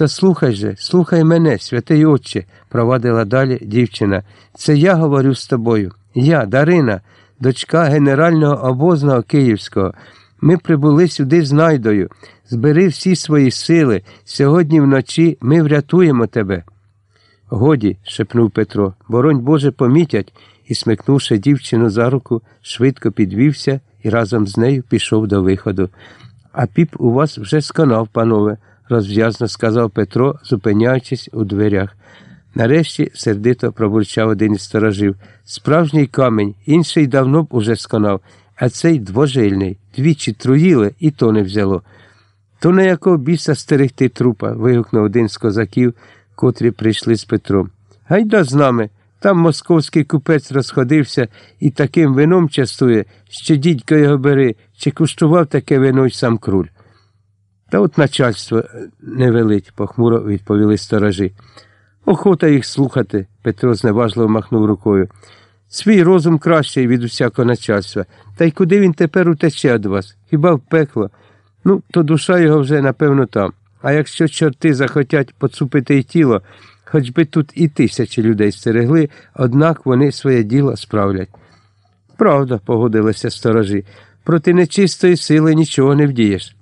Та слухай же, слухай мене, святий Отче, провадила далі дівчина. Це я говорю з тобою. Я, Дарина, дочка генерального обозного Київського. Ми прибули сюди з найдою. Збери всі свої сили. Сьогодні вночі ми врятуємо тебе. Годі, шепнув Петро, боронь Боже помітять, і, смикнувши дівчину за руку, швидко підвівся і разом з нею пішов до виходу. А піп у вас вже сконав, панове, розв'язно сказав Петро, зупиняючись у дверях. Нарешті сердито пробурчав один із сторожів. Справжній камінь, інший давно б уже сконав, а цей двожильний. Двічі труїли, і то не взяло. То на якого біса стерегти трупа? вигукнув один з козаків, котрі прийшли з Петром. Гайда з нами. Там московський купець розходився і таким вином частує, що дідько його бери, чи куштував таке вино й сам круль. Та от начальство не велить, похмуро відповіли сторожі. Охота їх слухати, Петро зневажливо махнув рукою. Свій розум кращий від усякого начальства. Та й куди він тепер утече від вас? Хіба в пекло? Ну, то душа його вже, напевно, там. А якщо чорти захотять поцупити й тіло, хоч би тут і тисячі людей стерегли, однак вони своє діло справлять. Правда, погодилися сторожі, проти нечистої сили нічого не вдієш.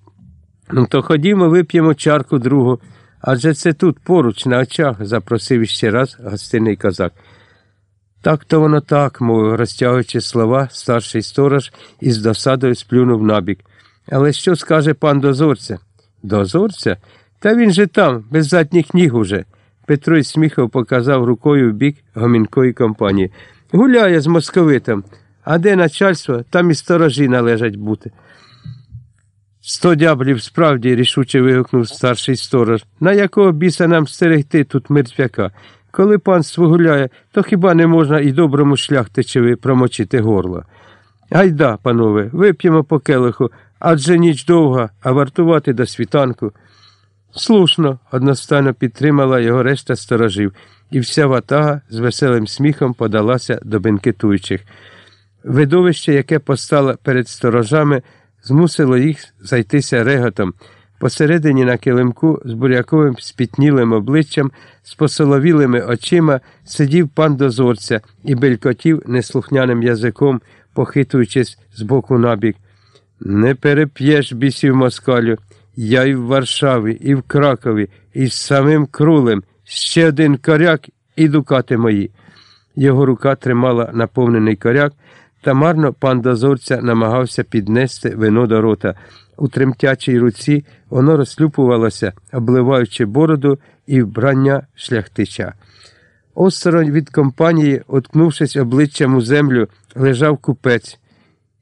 Ну, то ходімо, вип'ємо чарку другу, адже це тут поруч, на очах, запросив іще раз гостинний козак. Так то воно так, мовив, розтягуючи слова, старший сторож із досадою сплюнув набік. Але що скаже пан дозорця? Дозорця? Та він же там, без задніх ніг уже. Петро із сміхом показав рукою в бік гомінкої компанії. Гуляє з московитом, а де начальство, там і сторожі належать бути. Сто дяблів справді, рішуче вигукнув старший сторож. На якого біса нам стерегти тут мертвяка? Коли панство гуляє, то хіба не можна і доброму шляхтичеві промочити горло? Гайда, панове, вип'ємо по келиху, адже ніч довга, а вартувати до світанку. Слушно, одностайно підтримала його решта сторожів, і вся ватага з веселим сміхом подалася до бенкетуючих. Видовище, яке постало перед сторожами, змусило їх зайтися реготом. Посередині на килимку з буряковим спітнілим обличчям, з посоловілими очима сидів пан дозорця і белькотів неслухняним язиком, похитуючись з боку набік. Не переп'єш бісів москалю. Я і в Варшаві, і в Кракові, і з самим крулем, ще один коряк і дукати мої. Його рука тримала наповнений коряк, та марно пан дозорця намагався піднести вино до рота. У тремтячій руці воно розслюпувалося, обливаючи бороду і вбрання шляхтича. Осторонь від компанії, уткнувшись обличчям у землю, лежав купець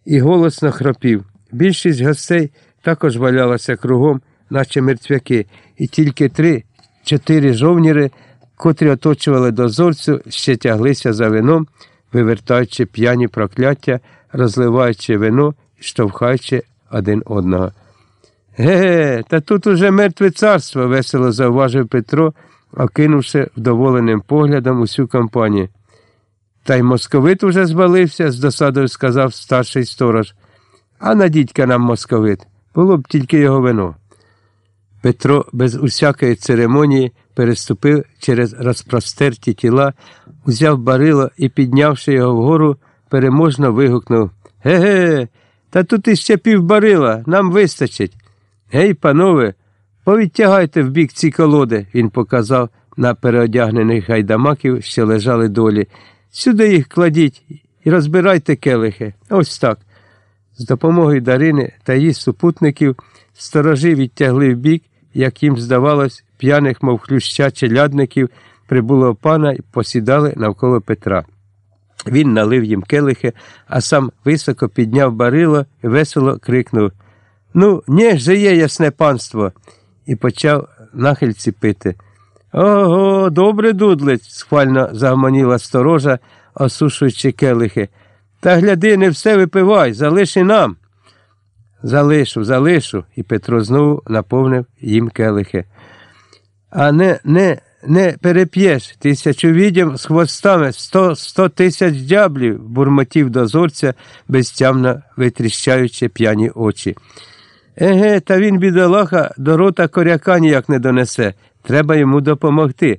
і голосно хропів. Більшість гостей також валялася кругом, наче мертвяки, і тільки три-чотири жовніри, котрі оточували дозорцю, ще тяглися за вином, вивертаючи п'яні прокляття, розливаючи вино і штовхаючи один одного. Ге, та тут уже мертве царство, весело зауважив Петро, окинувши вдоволеним поглядом усю компанію. Та й московит уже звалився, з досадою сказав старший сторож. А надіть-ка нам московит, було б тільки його вино. Петро без усякої церемонії переступив через розпростерті тіла, узяв барило і, піднявши його вгору, переможно вигукнув Ге-ге, та тут іще півбарила, нам вистачить. Гей, панове, повідтягайте в бік ці колоди, він показав на переодягнених гайдамаків, що лежали долі. Сюди їх кладіть і розбирайте келихи. Ось так. З допомогою Дарини та її супутників сторожі відтягли в бік, як їм здавалось, п'яних, мов хлюща челядників, прибуло пана і посідали навколо Петра. Він налив їм келихи, а сам високо підняв барило і весело крикнув Ну, не же є ясне панство, і почав нахильці пити. Ого, добре, дудлець, схвально загомоніла сторожа, осушуючи келихи. Та гляди, не все випивай, залиши нам. Залишу, залишу, і Петро знову наповнив їм келихи. А не, не, не переп'єш тисячу відьом з хвостами сто сто тисяч дяблів, бурмотів дозорця, безтямно витріщаючи п'яні очі. Еге, та він, бідолаха, до рота коряка ніяк не донесе. Треба йому допомогти.